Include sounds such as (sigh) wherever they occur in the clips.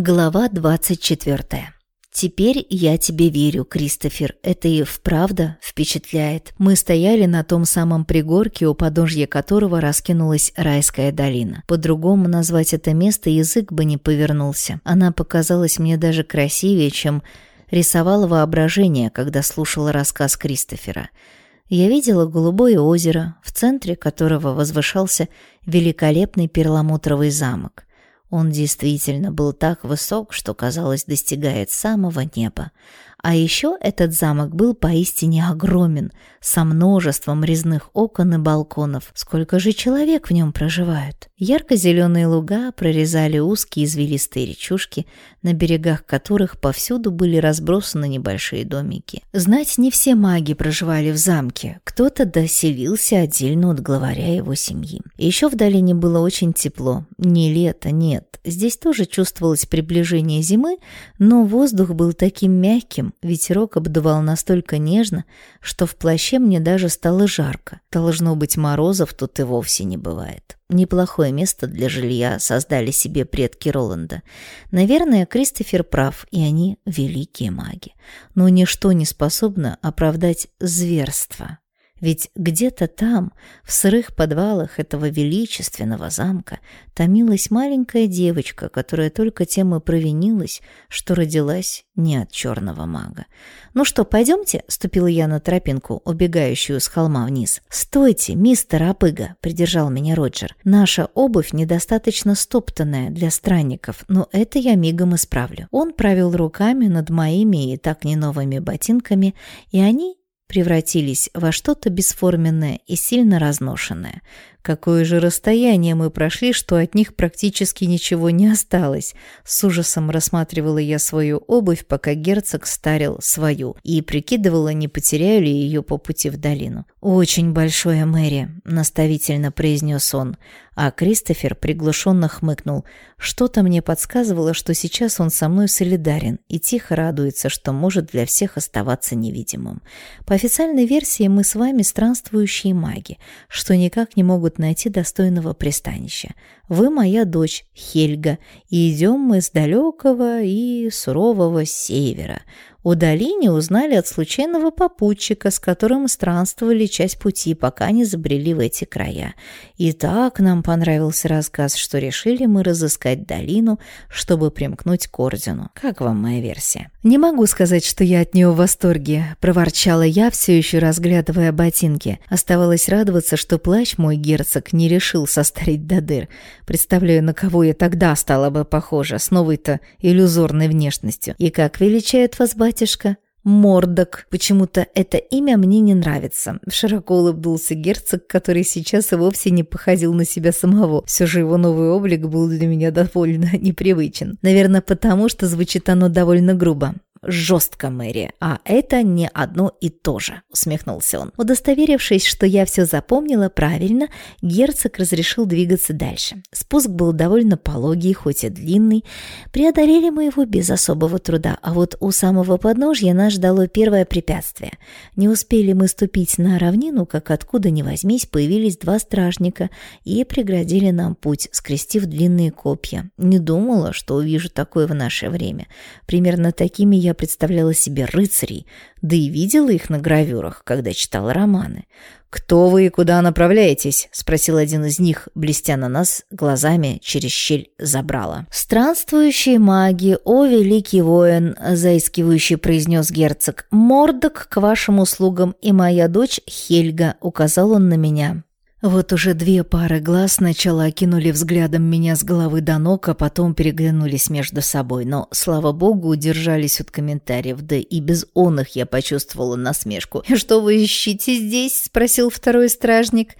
Глава 24. «Теперь я тебе верю, Кристофер. Это и вправду впечатляет. Мы стояли на том самом пригорке, у подножья которого раскинулась райская долина. По-другому назвать это место язык бы не повернулся. Она показалась мне даже красивее, чем рисовало воображение, когда слушала рассказ Кристофера. Я видела голубое озеро, в центре которого возвышался великолепный перламутровый замок. Он действительно был так высок, что, казалось, достигает самого неба. А еще этот замок был поистине огромен, со множеством резных окон и балконов. Сколько же человек в нем проживают? Ярко-зеленые луга прорезали узкие извилистые речушки, на берегах которых повсюду были разбросаны небольшие домики. Знать не все маги проживали в замке, кто-то доселился отдельно от главаря его семьи. Еще в долине было очень тепло. Не лето, нет. Здесь тоже чувствовалось приближение зимы, но воздух был таким мягким, ветерок обдувал настолько нежно, что в плаще мне даже стало жарко. Должно быть, морозов тут и вовсе не бывает. Неплохое место для жилья создали себе предки Роланда. Наверное, Кристофер прав, и они великие маги. Но ничто не способно оправдать зверство, ведь где-то там, в сырых подвалах этого величественного замка, томилась маленькая девочка, которая только тем и провинилась, что родилась не от черного мага. «Ну что, пойдемте?» — ступила я на тропинку, убегающую с холма вниз. «Стойте, мистер Апыга!» — придержал меня Роджер. «Наша обувь недостаточно стоптанная для странников, но это я мигом исправлю». Он провел руками над моими и так не новыми ботинками, и они превратились во что-то бесформенное и сильно разношенное. Какое же расстояние мы прошли, что от них практически ничего не осталось. С ужасом рассматривала я свою обувь, пока герцог старил свою, и прикидывала, не потеряю ли ее по пути в долину. «Очень большое, Мэри», — наставительно произнес он, а Кристофер приглушенно хмыкнул. Что-то мне подсказывало, что сейчас он со мной солидарен и тихо радуется, что может для всех оставаться невидимым. По официальной версии мы с вами странствующие маги, что никак не могут найти достойного пристанища. Вы моя дочь Хельга, и идем мы с далекого и сурового севера. У долине узнали от случайного попутчика, с которым странствовали часть пути, пока не забрели в эти края. И так нам понравился рассказ, что решили мы разыскать долину, чтобы примкнуть к ордену. Как вам моя версия? «Не могу сказать, что я от нее в восторге», — проворчала я, все еще разглядывая ботинки. Оставалось радоваться, что плащ мой герцог не решил состарить до дыр. Представляю, на кого я тогда стала бы похожа, с новой-то иллюзорной внешностью. И как величают вас батя батюшка, Мордок. Почему-то это имя мне не нравится. Широко улыбнулся герцог, который сейчас и вовсе не походил на себя самого. Все же его новый облик был для меня довольно (laughs) непривычен. Наверное, потому что звучит оно довольно грубо жестко, Мэри, а это не одно и то же», — усмехнулся он. Удостоверившись, что я все запомнила правильно, герцог разрешил двигаться дальше. Спуск был довольно пологий, хоть и длинный. Преодолели мы его без особого труда, а вот у самого подножья нас ждало первое препятствие. Не успели мы ступить на равнину, как откуда ни возьмись, появились два стражника и преградили нам путь, скрестив длинные копья. Не думала, что увижу такое в наше время. Примерно такими я я представляла себе рыцарей, да и видела их на гравюрах, когда читала романы. «Кто вы и куда направляетесь?» — спросил один из них, блестя на нас глазами через щель забрала. «Странствующие маги, о великий воин!» — заискивающий произнес герцог. «Мордок к вашим услугам и моя дочь Хельга», — указал он на меня. Вот уже две пары глаз сначала окинули взглядом меня с головы до ног, а потом переглянулись между собой, но, слава богу, удержались от комментариев, да и без он их я почувствовала насмешку. «Что вы ищете здесь?» — спросил второй стражник.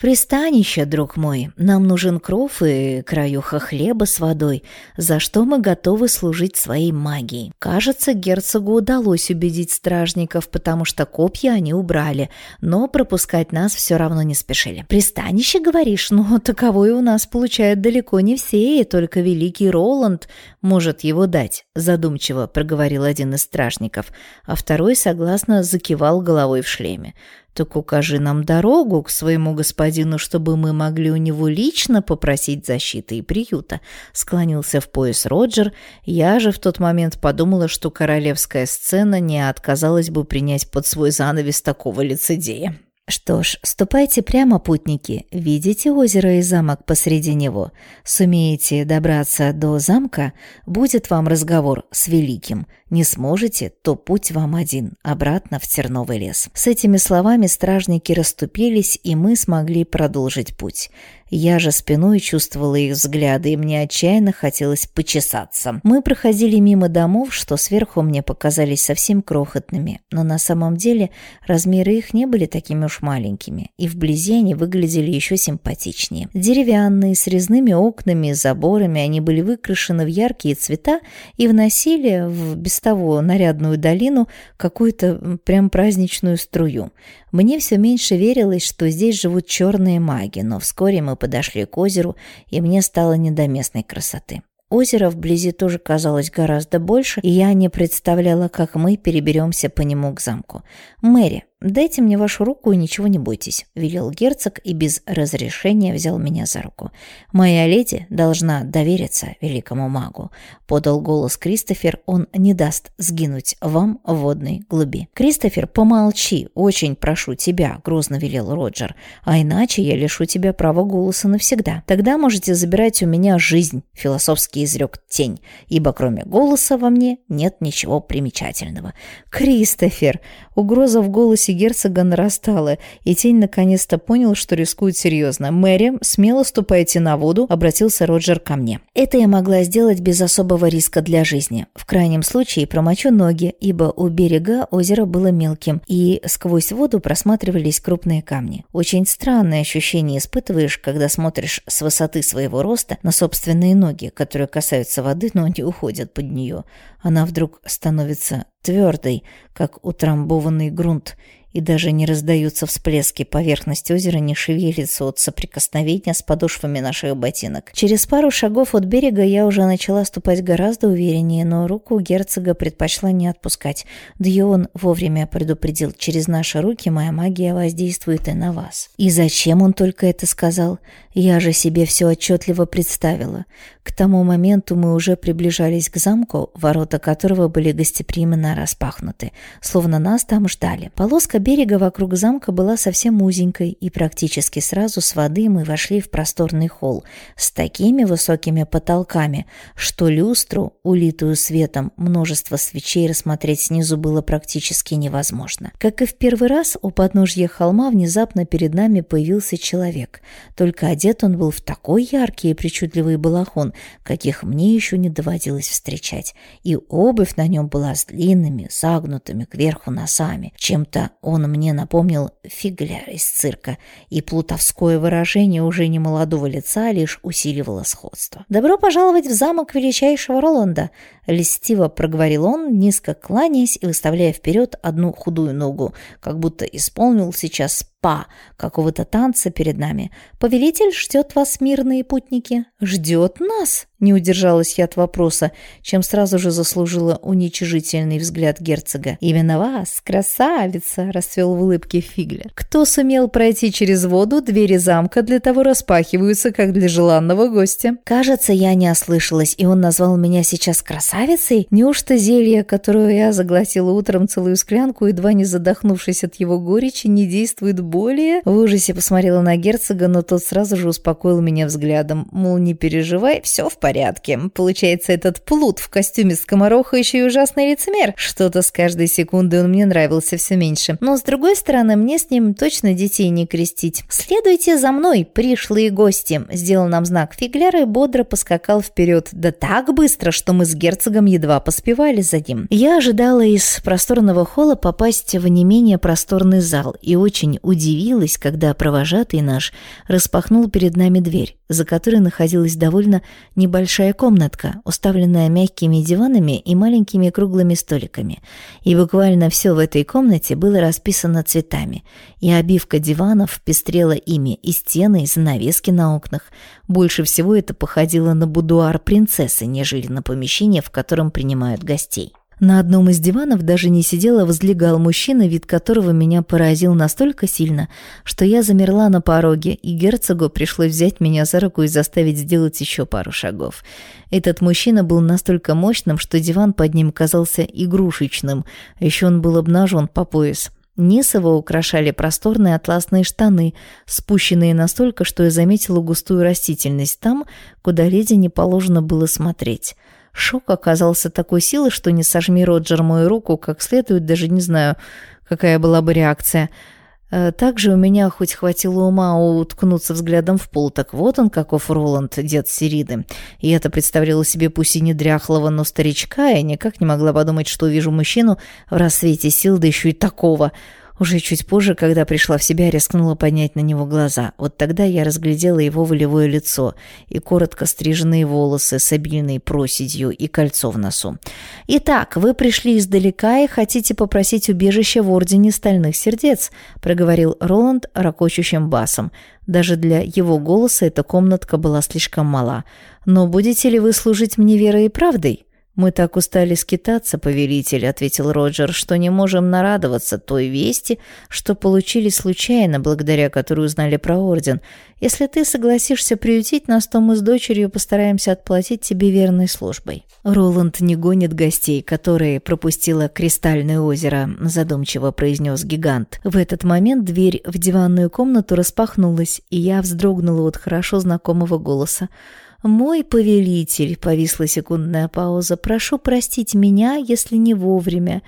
«Пристанище, друг мой. Нам нужен кров и краюха хлеба с водой, за что мы готовы служить своей магией. Кажется, герцогу удалось убедить стражников, потому что копья они убрали, но пропускать нас все равно не спешили. Пристанище, говоришь? Ну, таковое у нас получают далеко не все, и только великий Роланд может его дать», задумчиво проговорил один из стражников, а второй согласно закивал головой в шлеме. Так укажи нам дорогу к своему господину, чтобы мы могли у него лично попросить защиты и приюта. Склонился в пояс Роджер. Я же в тот момент подумала, что королевская сцена не отказалась бы принять под свой занавес такого лицедея. Что ж, ступайте прямо, путники. Видите озеро и замок посреди него? Сумеете добраться до замка, будет вам разговор с великим. Не сможете, то путь вам один, обратно в терновый лес. С этими словами стражники расступились, и мы смогли продолжить путь. Я же спиной чувствовала их взгляды, и мне отчаянно хотелось почесаться. Мы проходили мимо домов, что сверху мне показались совсем крохотными, но на самом деле размеры их не были такими уж маленькими, и вблизи они выглядели еще симпатичнее. Деревянные, с резными окнами и заборами, они были выкрашены в яркие цвета и вносили в без того нарядную долину какую-то прям праздничную струю. Мне все меньше верилось, что здесь живут черные маги, но вскоре мы подошли к озеру, и мне стало не до местной красоты. Озеро вблизи тоже казалось гораздо больше, и я не представляла, как мы переберемся по нему к замку. «Мэри, «Дайте мне вашу руку и ничего не бойтесь», — велел герцог и без разрешения взял меня за руку. «Моя леди должна довериться великому магу», — подал голос Кристофер, «он не даст сгинуть вам в водной глуби». «Кристофер, помолчи, очень прошу тебя», — грозно велел Роджер, «а иначе я лишу тебя права голоса навсегда. Тогда можете забирать у меня жизнь», — философски изрек тень, «ибо кроме голоса во мне нет ничего примечательного». «Кристофер!» Угроза в голосе герцога нарастала, и тень наконец-то понял, что рискует серьезно. «Мэри, смело ступайте на воду», — обратился Роджер ко мне. Это я могла сделать без особого риска для жизни. В крайнем случае промочу ноги, ибо у берега озеро было мелким, и сквозь воду просматривались крупные камни. Очень странное ощущение испытываешь, когда смотришь с высоты своего роста на собственные ноги, которые касаются воды, но не уходят под нее. Она вдруг становится твердой, как утрамбованный грунт, и даже не раздаются всплески, поверхность озера не шевелится от соприкосновения с подошвами наших ботинок. Через пару шагов от берега я уже начала ступать гораздо увереннее, но руку герцога предпочла не отпускать. Да и он вовремя предупредил, через наши руки моя магия воздействует и на вас. И зачем он только это сказал? Я же себе все отчетливо представила. К тому моменту мы уже приближались к замку, ворота которого были гостеприимно распахнуты, словно нас там ждали. Полоска берега вокруг замка была совсем узенькой, и практически сразу с воды мы вошли в просторный холл с такими высокими потолками, что люстру, улитую светом, множество свечей рассмотреть снизу было практически невозможно. Как и в первый раз, у подножья холма внезапно перед нами появился человек. Только одет он был в такой яркий и причудливый балахон, каких мне еще не доводилось встречать, и обувь на нем была с длинными, загнутыми кверху носами. Чем-то он мне напомнил фигляр из цирка, и плутовское выражение уже не молодого лица лишь усиливало сходство. «Добро пожаловать в замок величайшего Роланда!» — льстиво проговорил он, низко кланяясь и выставляя вперед одну худую ногу, как будто исполнил сейчас па какого-то танца перед нами. «Повелитель ждет вас, мирные путники». «Ждет нас?» Не удержалась я от вопроса, чем сразу же заслужила уничижительный взгляд герцога. «Именно вас, красавица!» – расцвел в улыбке Фигля. «Кто сумел пройти через воду, двери замка для того распахиваются, как для желанного гостя». Кажется, я не ослышалась, и он назвал меня сейчас красавицей? Неужто зелье, которое я заглотила утром целую склянку, едва не задохнувшись от его горечи, не действует более? В ужасе посмотрела на герцога, но тот сразу же успокоил меня взглядом, мол, не переживай, все в порядке. Получается, этот плут в костюме скомороха еще и ужасный лицемер. Что-то с каждой секунды он мне нравился все меньше. Но с другой стороны, мне с ним точно детей не крестить. «Следуйте за мной, пришлые гости!» Сделал нам знак фигляр и бодро поскакал вперед. Да так быстро, что мы с герцогом едва поспевали за ним. Я ожидала из просторного холла попасть в не менее просторный зал и очень удивилась, когда провожатый наш распахнул перед нами дверь, за которой находилась довольно небольшая комнатка, уставленная мягкими диванами и маленькими круглыми столиками. И буквально все в этой комнате было расписано цветами. И обивка диванов пестрела ими, и стены, и занавески на окнах. Больше всего это походило на будуар принцессы, нежели на помещение, в котором принимают гостей. На одном из диванов даже не сидел, а возлегал мужчина, вид которого меня поразил настолько сильно, что я замерла на пороге, и герцогу пришлось взять меня за руку и заставить сделать еще пару шагов. Этот мужчина был настолько мощным, что диван под ним казался игрушечным, а еще он был обнажен по пояс. Низ его украшали просторные атласные штаны, спущенные настолько, что я заметила густую растительность там, куда леди не положено было смотреть. Шок оказался такой силы, что не сожми Роджер мою руку как следует, даже не знаю, какая была бы реакция. Э, также у меня хоть хватило ума уткнуться взглядом в пол, так вот он, каков Роланд, дед Сириды. И это представляло себе пусть и не дряхлого, но старичка, и никак не могла подумать, что увижу мужчину в рассвете сил, да еще и такого – уже чуть позже, когда пришла в себя, рискнула поднять на него глаза. Вот тогда я разглядела его волевое лицо и коротко стриженные волосы с обильной проседью и кольцо в носу. «Итак, вы пришли издалека и хотите попросить убежище в Ордене Стальных Сердец», проговорил Роланд ракочущим басом. Даже для его голоса эта комнатка была слишком мала. «Но будете ли вы служить мне верой и правдой?» «Мы так устали скитаться, повелитель», — ответил Роджер, «что не можем нарадоваться той вести, что получили случайно, благодаря которой узнали про Орден. Если ты согласишься приютить нас, то мы с дочерью постараемся отплатить тебе верной службой». «Роланд не гонит гостей, которые пропустило Кристальное озеро», — задумчиво произнес гигант. В этот момент дверь в диванную комнату распахнулась, и я вздрогнула от хорошо знакомого голоса. «Мой повелитель», — повисла секундная пауза, — «прошу простить меня, если не вовремя.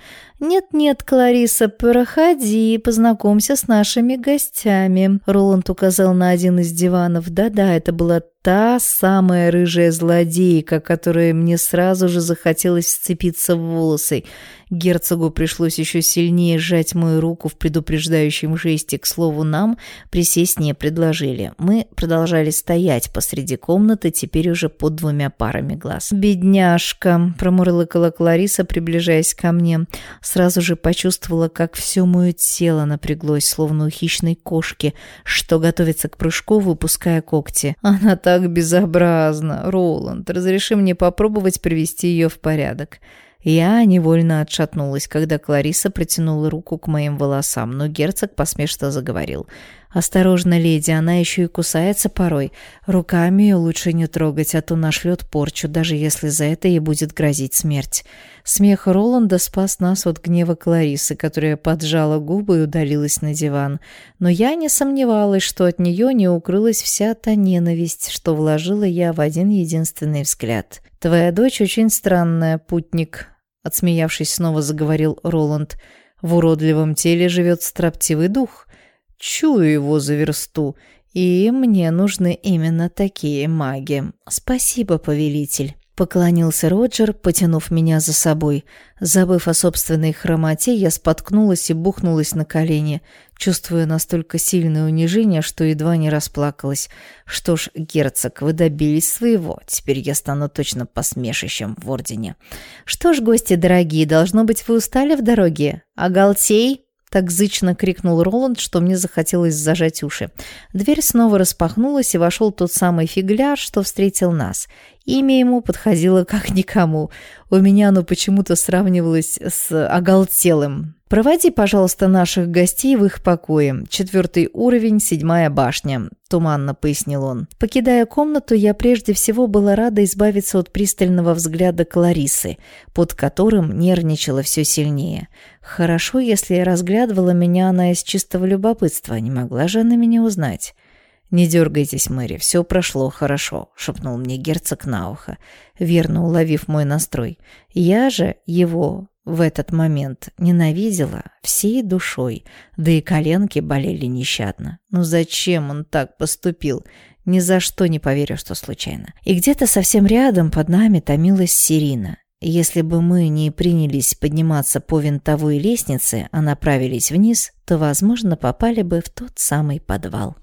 «Нет-нет, Клариса, проходи, познакомься с нашими гостями». Роланд указал на один из диванов. «Да-да, это была та самая рыжая злодейка, которая мне сразу же захотелось сцепиться в волосы. Герцогу пришлось еще сильнее сжать мою руку в предупреждающем жесте. К слову, нам присесть не предложили. Мы продолжали стоять посреди комнаты, теперь уже под двумя парами глаз. «Бедняжка», — промурлыкала Клариса, приближаясь ко мне. Сразу же почувствовала, как все мое тело напряглось, словно у хищной кошки, что готовится к прыжку, выпуская когти. Она так безобразна. Роланд, разреши мне попробовать привести ее в порядок. Я невольно отшатнулась, когда Клариса протянула руку к моим волосам, но герцог посмешно заговорил. «Осторожно, леди, она еще и кусается порой. Руками ее лучше не трогать, а то нашлет порчу, даже если за это ей будет грозить смерть». Смех Роланда спас нас от гнева Кларисы, которая поджала губы и удалилась на диван. Но я не сомневалась, что от нее не укрылась вся та ненависть, что вложила я в один единственный взгляд. «Твоя дочь очень странная, путник», — отсмеявшись, снова заговорил Роланд. «В уродливом теле живет строптивый дух. Чую его за версту, и мне нужны именно такие маги. Спасибо, повелитель». Поклонился Роджер, потянув меня за собой. Забыв о собственной хромоте, я споткнулась и бухнулась на колени, чувствуя настолько сильное унижение, что едва не расплакалась. Что ж, герцог, вы добились своего. Теперь я стану точно посмешищем в Ордене. Что ж, гости дорогие, должно быть, вы устали в дороге? А Галтей? Так зычно крикнул Роланд, что мне захотелось зажать уши. Дверь снова распахнулась, и вошел тот самый фигляр, что встретил нас. Имя ему подходило как никому. У меня оно почему-то сравнивалось с оголтелым. «Проводи, пожалуйста, наших гостей в их покое. Четвертый уровень, седьмая башня», — туманно пояснил он. Покидая комнату, я прежде всего была рада избавиться от пристального взгляда Кларисы, под которым нервничала все сильнее. Хорошо, если разглядывала меня она из чистого любопытства, не могла же она меня узнать. «Не дергайтесь, Мэри, все прошло хорошо», — шепнул мне герцог на ухо, верно уловив мой настрой. Я же его в этот момент ненавидела всей душой, да и коленки болели нещадно. Ну зачем он так поступил? Ни за что не поверю, что случайно. И где-то совсем рядом под нами томилась Сирина. Если бы мы не принялись подниматься по винтовой лестнице, а направились вниз, то, возможно, попали бы в тот самый подвал.